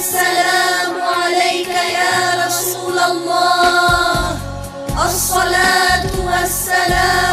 السلام عليك يا رسول الله. الصلاة والسلام